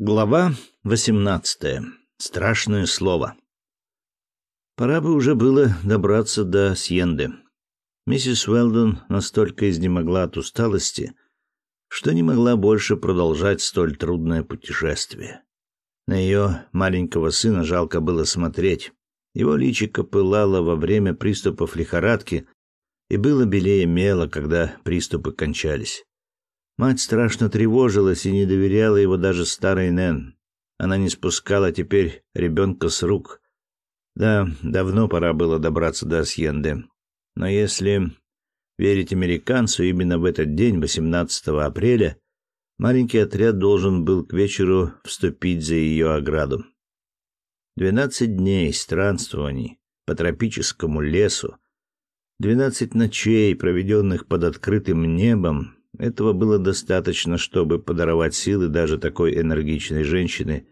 Глава 18. Страшное слово. Пора бы уже было добраться до Сьенды. Миссис Уэлдон настолько изнемогла от усталости, что не могла больше продолжать столь трудное путешествие. На ее маленького сына жалко было смотреть. Его личико пылало во время приступов лихорадки и было белее мела, когда приступы кончались. Мать страшно тревожилась и не доверяла его даже старой Нэн. Она не спускала теперь ребенка с рук. Да, давно пора было добраться до Асьенды. Но если верить американцу, именно в этот день, 18 апреля, маленький отряд должен был к вечеру вступить за ее ограду. Двенадцать дней странствований по тропическому лесу, двенадцать ночей, проведенных под открытым небом, этого было достаточно, чтобы подаровать силы даже такой энергичной женщине,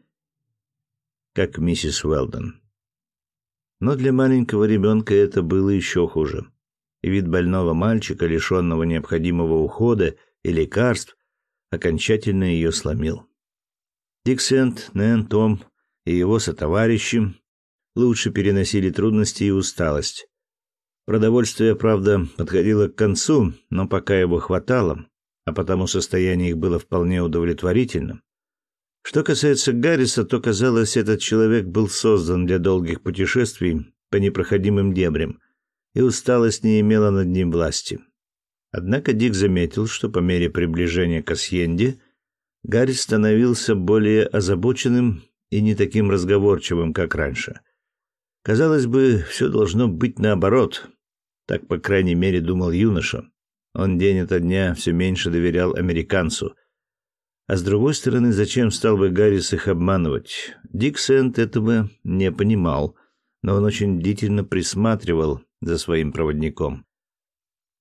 как миссис Уэлдон. Но для маленького ребенка это было еще хуже. И вид больного мальчика, лишенного необходимого ухода и лекарств, окончательно ее сломил. Диксент, Нэн, Том и его сотоварищи лучше переносили трудности и усталость. Продовольствие, правда, подходило к концу, но пока его хватало, а потому состояние их было вполне удовлетворительным. Что касается Гарриса, то казалось, этот человек был создан для долгих путешествий по непроходимым дебрям, и усталость не имела над ним власти. Однако Дик заметил, что по мере приближения к Асьенде Гаррис становился более озабоченным и не таким разговорчивым, как раньше. Казалось бы, все должно быть наоборот. Так, по крайней мере, думал юноша. Он день ото дня все меньше доверял американцу. А с другой стороны, зачем стал бы Гаррис их обманывать? Дик Сент этого не понимал, но он очень бдительно присматривал за своим проводником.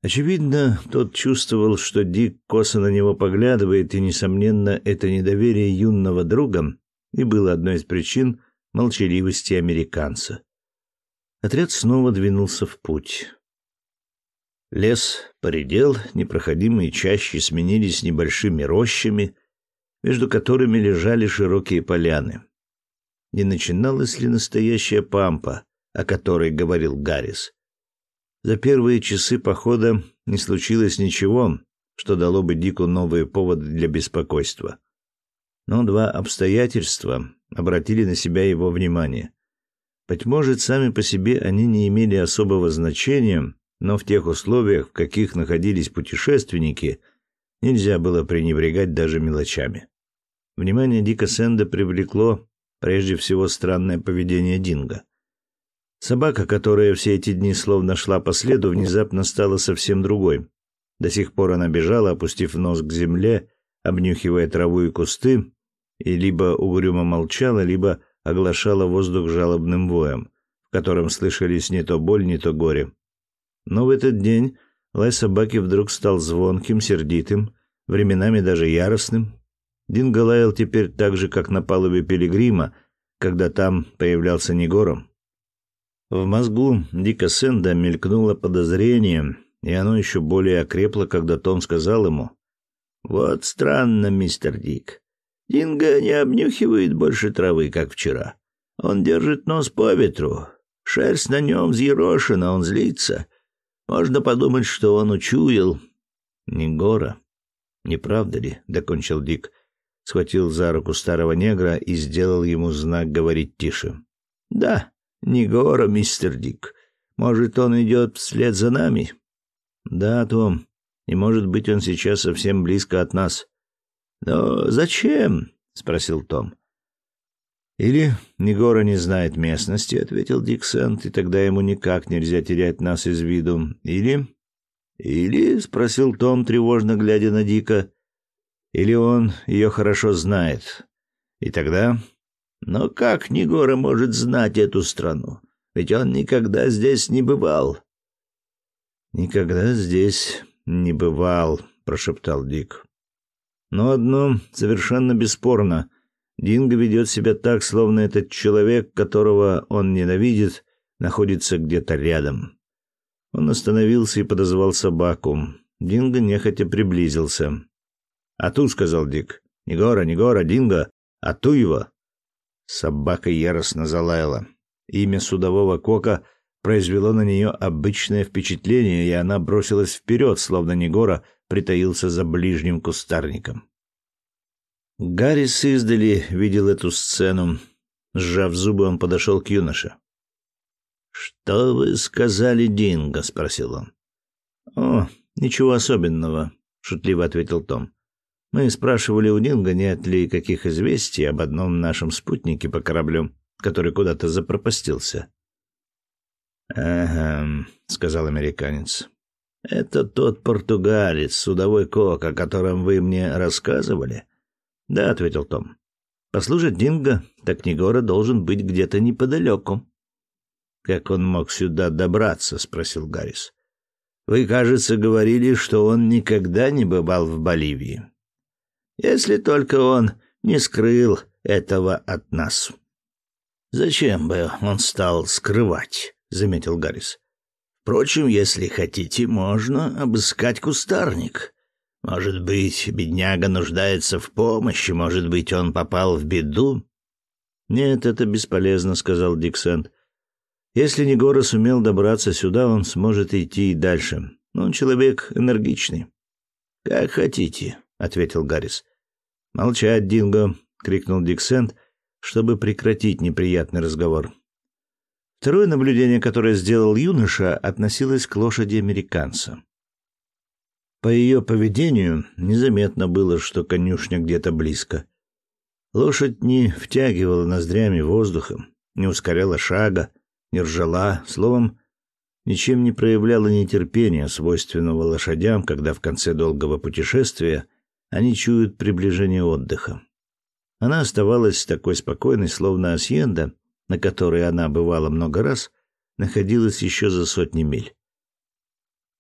Очевидно, тот чувствовал, что Дик косо на него поглядывает, и, несомненно, это недоверие юного друга и было одной из причин молчаливости американца. Отряд снова двинулся в путь. Лес поредел, непроходимые чащи сменились небольшими рощами, между которыми лежали широкие поляны. Не начиналась ли настоящая пампа, о которой говорил Гаррис? За первые часы похода не случилось ничего, что дало бы Дику новые поводы для беспокойства. Но два обстоятельства обратили на себя его внимание. Быть может, сами по себе они не имели особого значения, но в тех условиях, в каких находились путешественники, нельзя было пренебрегать даже мелочами. Внимание Дика Сэнда привлекло прежде всего странное поведение Динго. Собака, которая все эти дни словно шла по следу, внезапно стала совсем другой. До сих пор она бежала, опустив нос к земле, обнюхивая траву и кусты, и либо угрюмо молчала, либо оглашала воздух жалобным воем, в котором слышались не то боль, не то горе. Но в этот день лай собаки вдруг стал звонким, сердитым, временами даже яростным. Динго лаял теперь так же, как на палубе пилигрима, когда там появлялся Негором. В мозгу Дика Сенда мелькнуло подозрение, и оно еще более окрепло, когда Том сказал ему, «Вот странно, мистер Дик. Динго не обнюхивает больше травы, как вчера. Он держит нос по ветру. Шерсть на нем взъерошена, он злится. Можно подумать, что он учуял. Не гора. Не правда ли? Докончил Дик. Схватил за руку старого негра и сделал ему знак говорить тише. Да, не гора, мистер Дик. Может, он идет вслед за нами? Да, Том. И может быть, он сейчас совсем близко от нас. Но зачем? спросил Том. «Или Негора не знает местности», — ответил Диксент, — «и тогда ему никак нельзя терять нас из виду. Или...» «Или...» — спросил Том, тревожно глядя на Дика. «Или он ее хорошо знает. И тогда...» «Но как Негора может знать эту страну? Ведь он никогда здесь не бывал». «Никогда здесь не бывал», — прошептал Дик. «Но одно совершенно бесспорно — Динго ведет себя так, словно этот человек, которого он ненавидит, находится где-то рядом. Он остановился и подозвал собаку. Динго нехотя приблизился. «А тут», — сказал Дик, — «Негора, Негора, Динго, А ту его собака яростно залаяла. Имя судового кока произвело на нее обычное впечатление, и она бросилась вперед, словно Негора притаился за ближним кустарником. Гаррис издали видел эту сцену. Сжав зубы, он подошел к юноше. «Что вы сказали, Динго?» — спросил он. «О, ничего особенного», — шутливо ответил Том. «Мы спрашивали у Динго, нет ли каких известий об одном нашем спутнике по кораблю, который куда-то запропастился». «Ага», — сказал американец. «Это тот португалец, судовой кок, о котором вы мне рассказывали?» «Да», — ответил Том. «Послушать Динго, так Негора должен быть где-то неподалеку». «Как он мог сюда добраться?» — спросил Гаррис. «Вы, кажется, говорили, что он никогда не бывал в Боливии. Если только он не скрыл этого от нас». «Зачем бы он стал скрывать?» — заметил Гаррис. «Впрочем, если хотите, можно обыскать кустарник. Может быть, бедняга нуждается в помощи, может быть, он попал в беду?» «Нет, это бесполезно», — сказал Диксент. Если Негора сумел добраться сюда, он сможет идти и дальше. Он человек энергичный. Как хотите, ответил Гаррис. Молчать, Динго, крикнул Диксент, чтобы прекратить неприятный разговор. Второе наблюдение, которое сделал юноша, относилось к лошади американца. По ее поведению незаметно было, что конюшня где-то близко. Лошадь не втягивала ноздрями воздуха, не ускоряла шага, не ржала, словом, ничем не проявляла нетерпения, свойственного лошадям, когда в конце долгого путешествия они чуют приближение отдыха. Она оставалась такой спокойной, словно Асьенда, на которой она бывала много раз, находилась еще за сотни миль.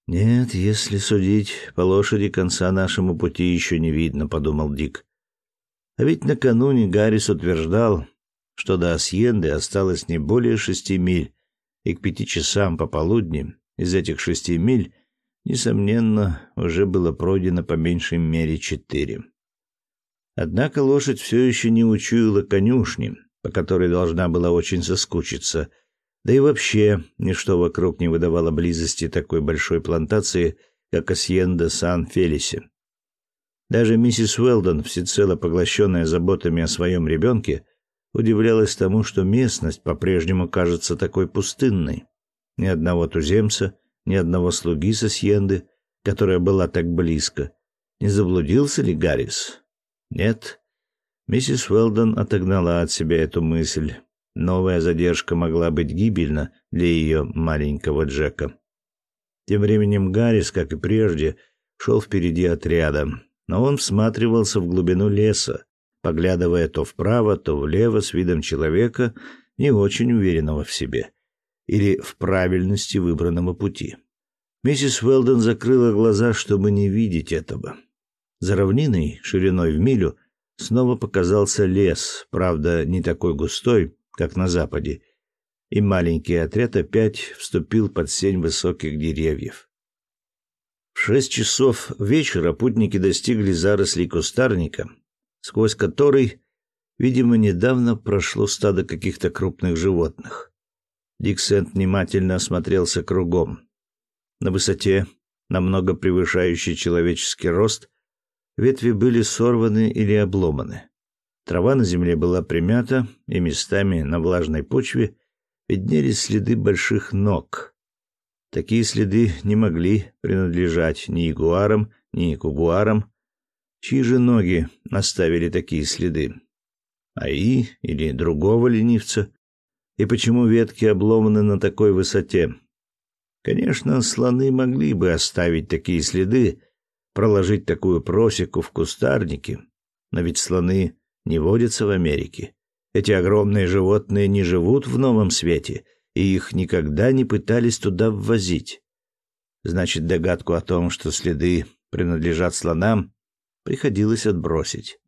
«Нет, если судить по лошади, конца нашему пути еще не видно», — подумал Дик. А ведь накануне Гаррис утверждал, что до Асьенды осталось не более шести миль, и к пяти часам пополудни из этих шести миль, несомненно, уже было пройдено по меньшей мере четыре. Однако лошадь все еще не учуяла конюшни, по которой должна была очень соскучиться, да и вообще ничто вокруг не выдавало близости такой большой плантации, как Асьенда Сан-Фелисе. Даже миссис Уэлдон, всецело поглощенная заботами о своем ребенке, удивлялась тому, что местность по-прежнему кажется такой пустынной. Ни одного туземца, ни одного слуги со Сьенды, которая была так близко. Не заблудился ли Гаррис? Нет. Миссис Уэлдон отогнала от себя эту мысль. Новая задержка могла быть гибельна для ее маленького Джека. Тем временем Гаррис, как и прежде, шел впереди отряда, но он всматривался в глубину леса, поглядывая то вправо, то влево с видом человека, не очень уверенного в себе или в правильности выбранного пути. Миссис Уэлдон закрыла глаза, чтобы не видеть этого. За равниной, шириной в милю, снова показался лес, правда, не такой густой, как на западе, и маленький отряд опять вступил под сень высоких деревьев. В шесть часов вечера путники достигли зарослей кустарника, сквозь который, видимо, недавно прошло стадо каких-то крупных животных. Диксент внимательно осмотрелся кругом. На высоте, намного превышающей человеческий рост, ветви были сорваны или обломаны. Трава на земле была примята, и местами на влажной почве виднелись следы больших ног. Такие следы не могли принадлежать ни ягуарам, ни кугуарам, Чьи же ноги оставили такие следы? Аи или другого ленивца? И почему ветки обломаны на такой высоте? Конечно, слоны могли бы оставить такие следы, проложить такую просеку в кустарнике, но ведь слоны не водятся в Америке. Эти огромные животные не живут в новом свете, и их никогда не пытались туда ввозить. Значит, догадку о том, что следы принадлежат слонам, приходилось отбросить.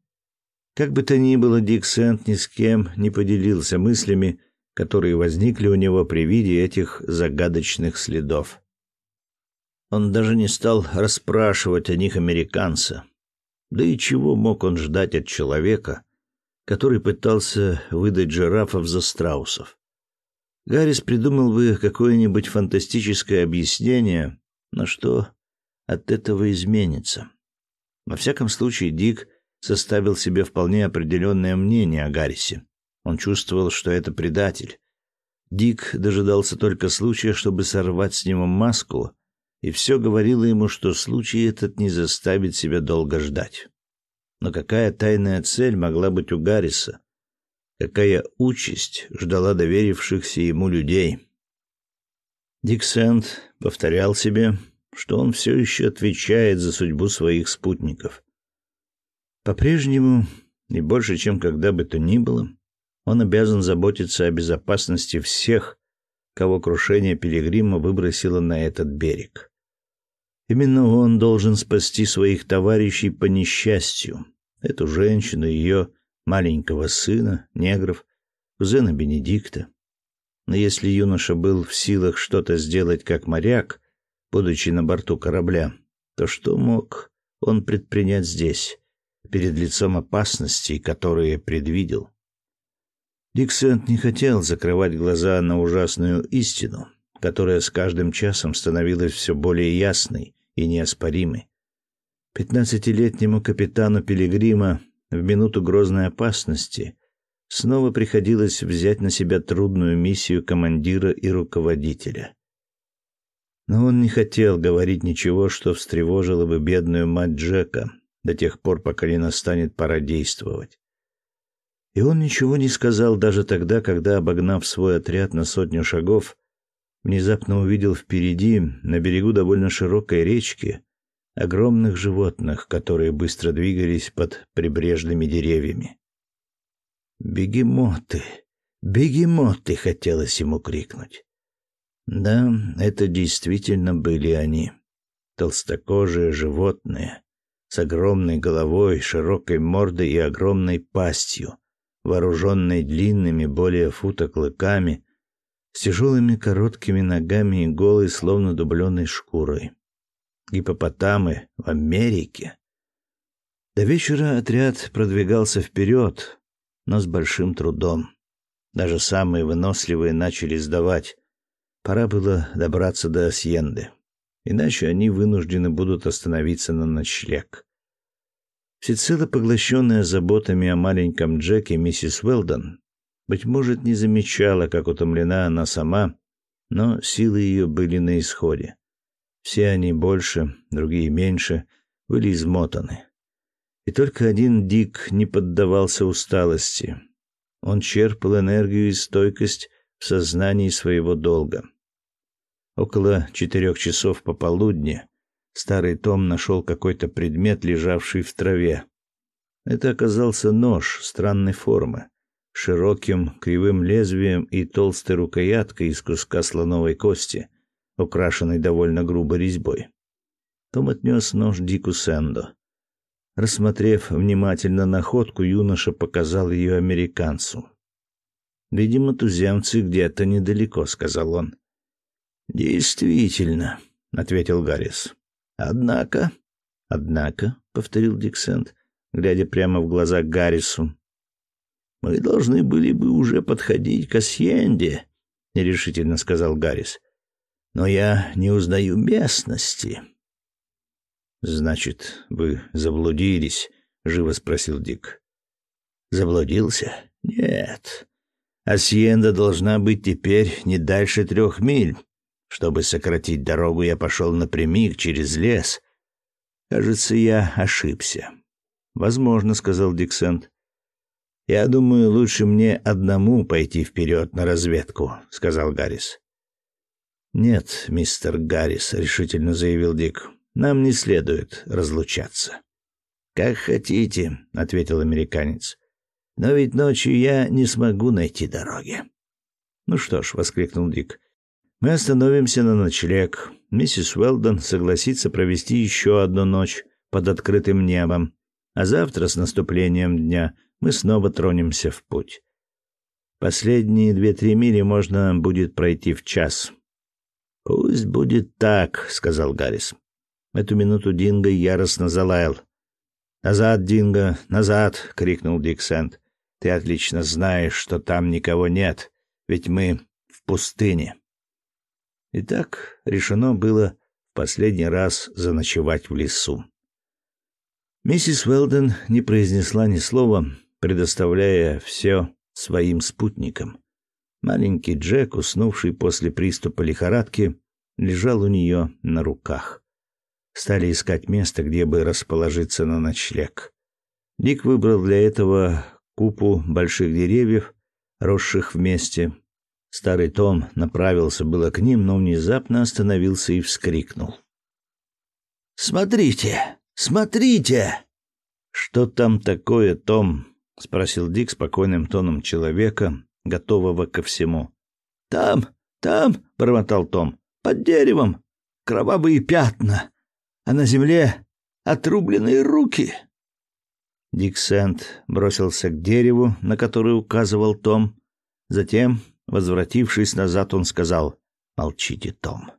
Как бы то ни было, Дик Сент ни с кем не поделился мыслями, которые возникли у него при виде этих загадочных следов. Он даже не стал расспрашивать о них американца. Да и чего мог он ждать от человека, который пытался выдать жирафов за страусов. Гаррис придумал бы какое-нибудь фантастическое объяснение, но что от этого изменится. Во всяком случае, Дик составил себе вполне определенное мнение о Гаррисе. Он чувствовал, что это предатель. Дик дожидался только случая, чтобы сорвать с него маску, и все говорило ему, что случай этот не заставит себя долго ждать. Но какая тайная цель могла быть у Гарриса? Какая участь ждала доверившихся ему людей? Дик Сент повторял себе, что он все еще отвечает за судьбу своих спутников. По-прежнему, и больше, чем когда бы то ни было, он обязан заботиться о безопасности всех, кого крушение пилигрима выбросило на этот берег. Именно он должен спасти своих товарищей по несчастью, эту женщину и ее маленького сына, негров, кузена Бенедикта. Но если юноша был в силах что-то сделать как моряк, будучи на борту корабля, то что мог он предпринять здесь, перед лицом опасностей, которые предвидел? Диксент не хотел закрывать глаза на ужасную истину, которая с каждым часом становилась все более ясной и неоспоримой. Пятнадцатилетнему капитану Пилигрима в минуту грозной опасности снова приходилось взять на себя трудную миссию командира и руководителя. Но он не хотел говорить ничего, что встревожило бы бедную мать Джека до тех пор, пока не настанет пора действовать. И он ничего не сказал даже тогда, когда, обогнав свой отряд на сотню шагов, внезапно увидел впереди, на берегу довольно широкой речки, огромных животных, которые быстро двигались под прибрежными деревьями. «Бегемоты! Бегемоты!» — хотелось ему крикнуть. Да, это действительно были они. Толстокожие животные с огромной головой, широкой мордой и огромной пастью, вооруженной длинными более фута клыками, с тяжелыми короткими ногами и голой, словно дубленой шкурой. Гипопотамы в Америке. До вечера отряд продвигался вперед, но с большим трудом. Даже самые выносливые начали сдавать. Пора было добраться до Асьенды, иначе они вынуждены будут остановиться на ночлег. Всецело поглощенная заботами о маленьком Джеке, миссис Уэлдон, быть может, не замечала, как утомлена она сама, но силы ее были на исходе. Все они больше, другие меньше, были измотаны. И только один Дик не поддавался усталости. Он черпал энергию и стойкость в сознании своего долга. Около четырех часов пополудни старый Том нашел какой-то предмет, лежавший в траве. Это оказался нож странной формы, широким кривым лезвием и толстой рукояткой из куска слоновой кости, украшенной довольно грубой резьбой. Том отнес нож Дику Сэндо. Рассмотрев внимательно находку, юноша показал ее американцу. «Видимо, туземцы где-то недалеко», — сказал он. Действительно, ответил Гаррис. Однако, однако, повторил Диксент, глядя прямо в глаза Гаррису. Мы должны были бы уже подходить к Асьенде, нерешительно сказал Гаррис. Но я не узнаю местности. Значит, вы заблудились, живо спросил Дик. Заблудился? Нет. Асьенда должна быть теперь не дальше трех миль. Чтобы сократить дорогу, я пошел напрямик через лес. Кажется, я ошибся. Возможно, сказал Диксент. Я думаю, лучше мне одному пойти вперед на разведку, сказал Гаррис. Нет, мистер Гаррис, решительно заявил Дик. Нам не следует разлучаться. Как хотите, ответил американец. Но ведь ночью я не смогу найти дороги. Ну что ж, воскликнул Дик. Мы остановимся на ночлег. Миссис Уэлдон согласится провести еще одну ночь под открытым небом, а завтра с наступлением дня мы снова тронемся в путь. Последние две-три мили можно будет пройти в час. Пусть будет так, сказал Гаррис. Эту минуту Динго яростно залаял. Назад, Динго, назад, крикнул Дик Сент. Ты отлично знаешь, что там никого нет, ведь мы в пустыне. Итак, решено было в последний раз заночевать в лесу. Миссис Велден не произнесла ни слова, предоставляя все своим спутникам. Маленький Джек, уснувший после приступа лихорадки, лежал у нее на руках. Стали искать место, где бы расположиться на ночлег. Дик выбрал для этого купу больших деревьев, росших вместе. Старый Том направился было к ним, но внезапно остановился и вскрикнул. «Смотрите! Смотрите!» «Что там такое, Том?» — спросил Дик спокойным тоном человека, готового ко всему. «Там, там!» — бормотал Том. «Под деревом! Кровавые пятна! А на земле отрубленные руки!» Дик Сент бросился к дереву, на которое указывал Том. Затем, возвратившись назад, он сказал «Молчите, Том,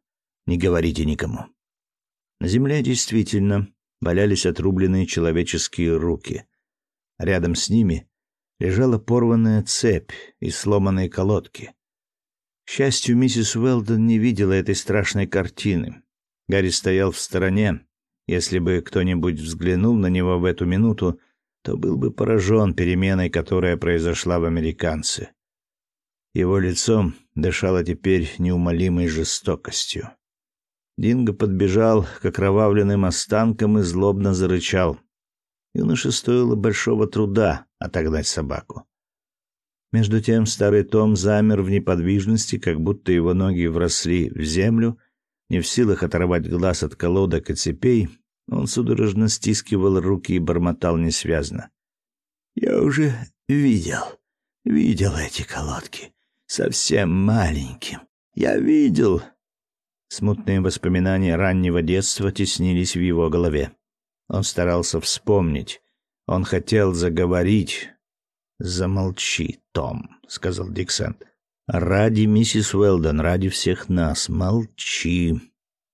не говорите никому». На земле действительно валялись отрубленные человеческие руки. Рядом с ними лежала порванная цепь и сломанные колодки. К счастью, миссис Уэлдон не видела этой страшной картины. Гарри стоял в стороне. Если бы кто-нибудь взглянул на него в эту минуту, то был бы поражен переменой, которая произошла в американце. Его лицо дышало теперь неумолимой жестокостью. Динго подбежал к окровавленным останкам и злобно зарычал. Юноше стоило большого труда отогнать собаку. Между тем старый Том замер в неподвижности, как будто его ноги вросли в землю, не в силах оторвать глаз от колодок и цепей, он судорожно стискивал руки и бормотал несвязно. «Я уже видел, видел эти колодки, совсем маленьким. Я видел, Смутные воспоминания раннего детства теснились в его голове. Он старался вспомнить. Он хотел заговорить. «Замолчи, Том», — сказал Диксент. «Ради миссис Уэлдон, ради всех нас, молчи».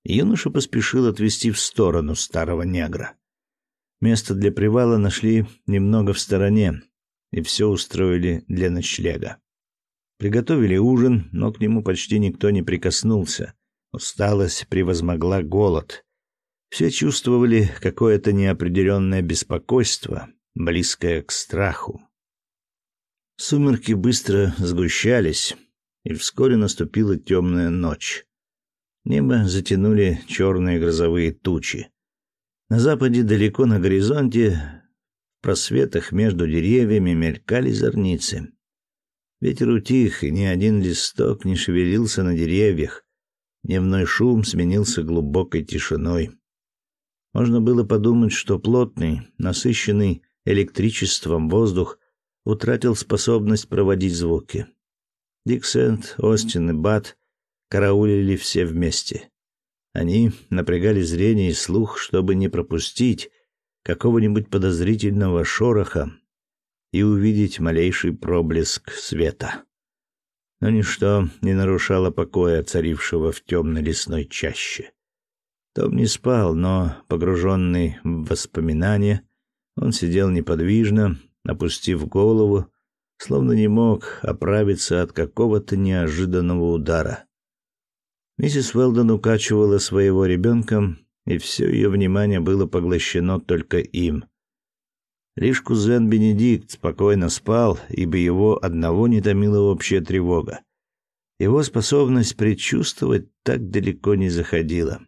Юноша поспешил отвести в сторону старого негра. Место для привала нашли немного в стороне, и все устроили для ночлега. Приготовили ужин, но к нему почти никто не прикоснулся. Усталость превозмогла голод. Все чувствовали какое-то неопределенное беспокойство, близкое к страху. Сумерки быстро сгущались, и вскоре наступила темная ночь. Небо затянули черные грозовые тучи. На западе, далеко на горизонте, в просветах между деревьями мелькали зорницы. Ветер утих, и ни один листок не шевелился на деревьях, Дневной шум сменился глубокой тишиной. Можно было подумать, что плотный, насыщенный электричеством воздух утратил способность проводить звуки. Диксент, Остин и Бат караулили все вместе. Они напрягали зрение и слух, чтобы не пропустить какого-нибудь подозрительного шороха и увидеть малейший проблеск света но ничто не нарушало покоя, царившего в темной лесной чаще. Том не спал, но, погруженный в воспоминания, он сидел неподвижно, опустив голову, словно не мог оправиться от какого-то неожиданного удара. Миссис Велдон укачивала своего ребенка, и все ее внимание было поглощено только им. Лишь кузен Бенедикт спокойно спал, ибо его одного не томила общая тревога. Его способность предчувствовать так далеко не заходила.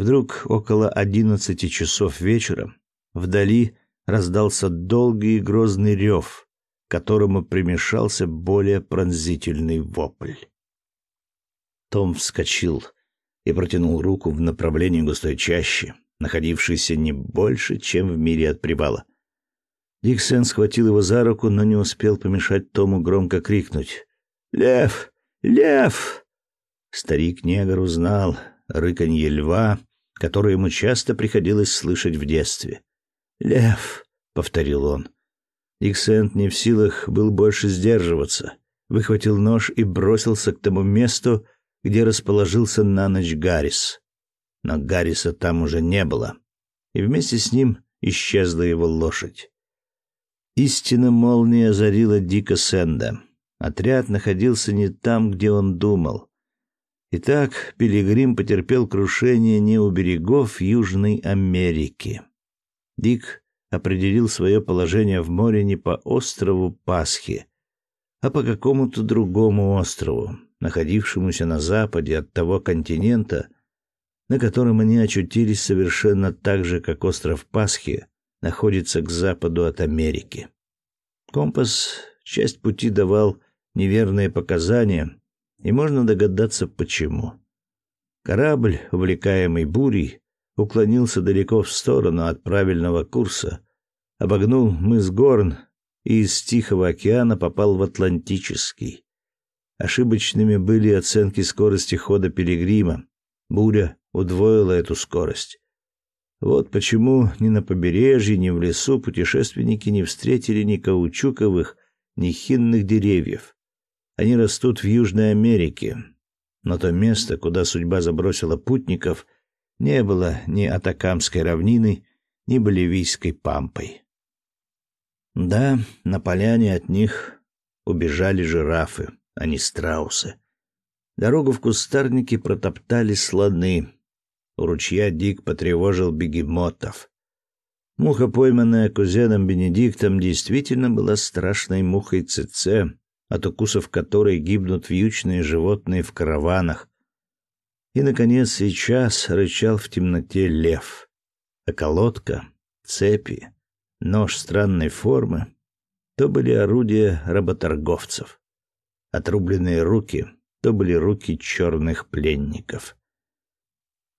Вдруг около одиннадцати часов вечера вдали раздался долгий и грозный рев, которому примешался более пронзительный вопль. Том вскочил и протянул руку в направлении густой чащи находившийся не больше, чем в мире от привала. Диксен схватил его за руку, но не успел помешать Тому громко крикнуть. «Лев! Лев!» Старик-негр узнал рыканье льва, которое ему часто приходилось слышать в детстве. «Лев!» — повторил он. Диксент не в силах был больше сдерживаться, выхватил нож и бросился к тому месту, где расположился на ночь Гаррис но Гарриса там уже не было, и вместе с ним исчезла его лошадь. Истинно молния озарила Дика Сенда. Отряд находился не там, где он думал. Итак, Пилигрим потерпел крушение не у берегов Южной Америки. Дик определил свое положение в море не по острову Пасхи, а по какому-то другому острову, находившемуся на западе от того континента, на котором они очутились совершенно так же, как остров Пасхи находится к западу от Америки. Компас часть пути давал неверные показания, и можно догадаться почему. Корабль, увлекаемый бурей, уклонился далеко в сторону от правильного курса, обогнул мыс Горн и из Тихого океана попал в Атлантический. Ошибочными были оценки скорости хода пилигрима. Буря удвоила эту скорость. Вот почему ни на побережье, ни в лесу путешественники не встретили ни каучуковых, ни хинных деревьев. Они растут в Южной Америке, но то место, куда судьба забросила путников, не было ни Атакамской равнины, ни Боливийской пампой. Да, на поляне от них убежали жирафы, а не страусы. Дорогу в кустарнике протоптали слоны. У ручья Дик потревожил бегемотов. Муха, пойманная кузеном Бенедиктом, действительно была страшной мухой ЦЦ, от укусов которой гибнут вьючные животные в караванах. И, наконец, сейчас рычал в темноте лев. А колодка, цепи, нож странной формы — то были орудия работорговцев. Отрубленные руки — то были руки черных пленников.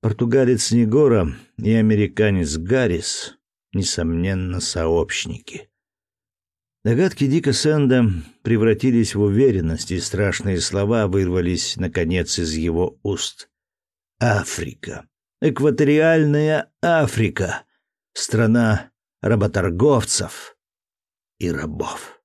Португалец Негора и американец Гаррис — несомненно, сообщники. Догадки Дика Сэнда превратились в уверенность, и страшные слова вырвались, наконец, из его уст. «Африка! Экваториальная Африка! Страна работорговцев и рабов!»